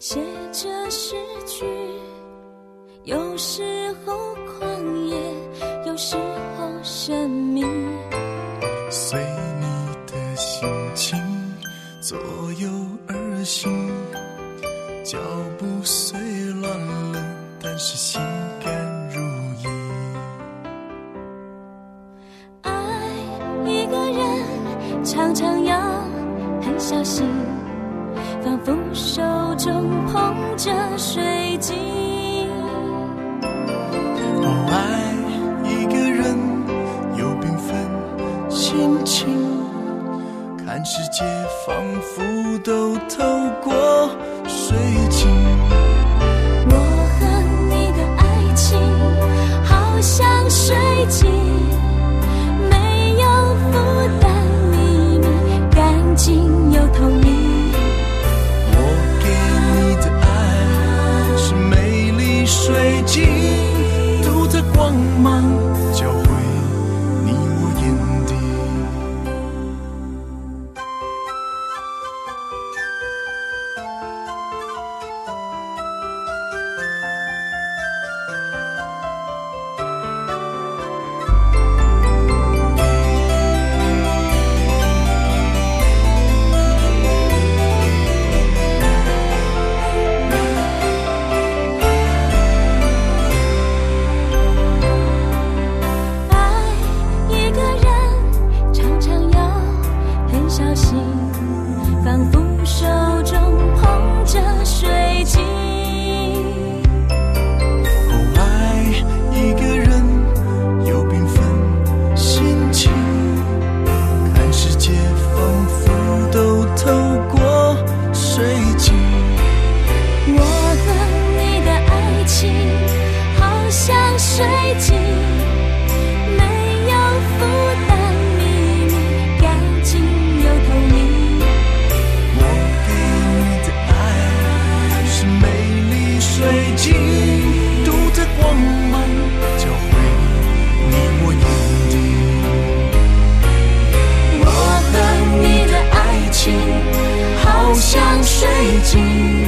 写着诗句，有时候狂野，有时候神秘。随你的心情左右而行，脚步虽乱了，但是心甘如饴。爱一个人，常常要很小心，仿佛手中捧着水晶。爱一个人有缤纷心情，看世界仿佛都透过水晶。心情，看世界仿佛都透过水晶。已经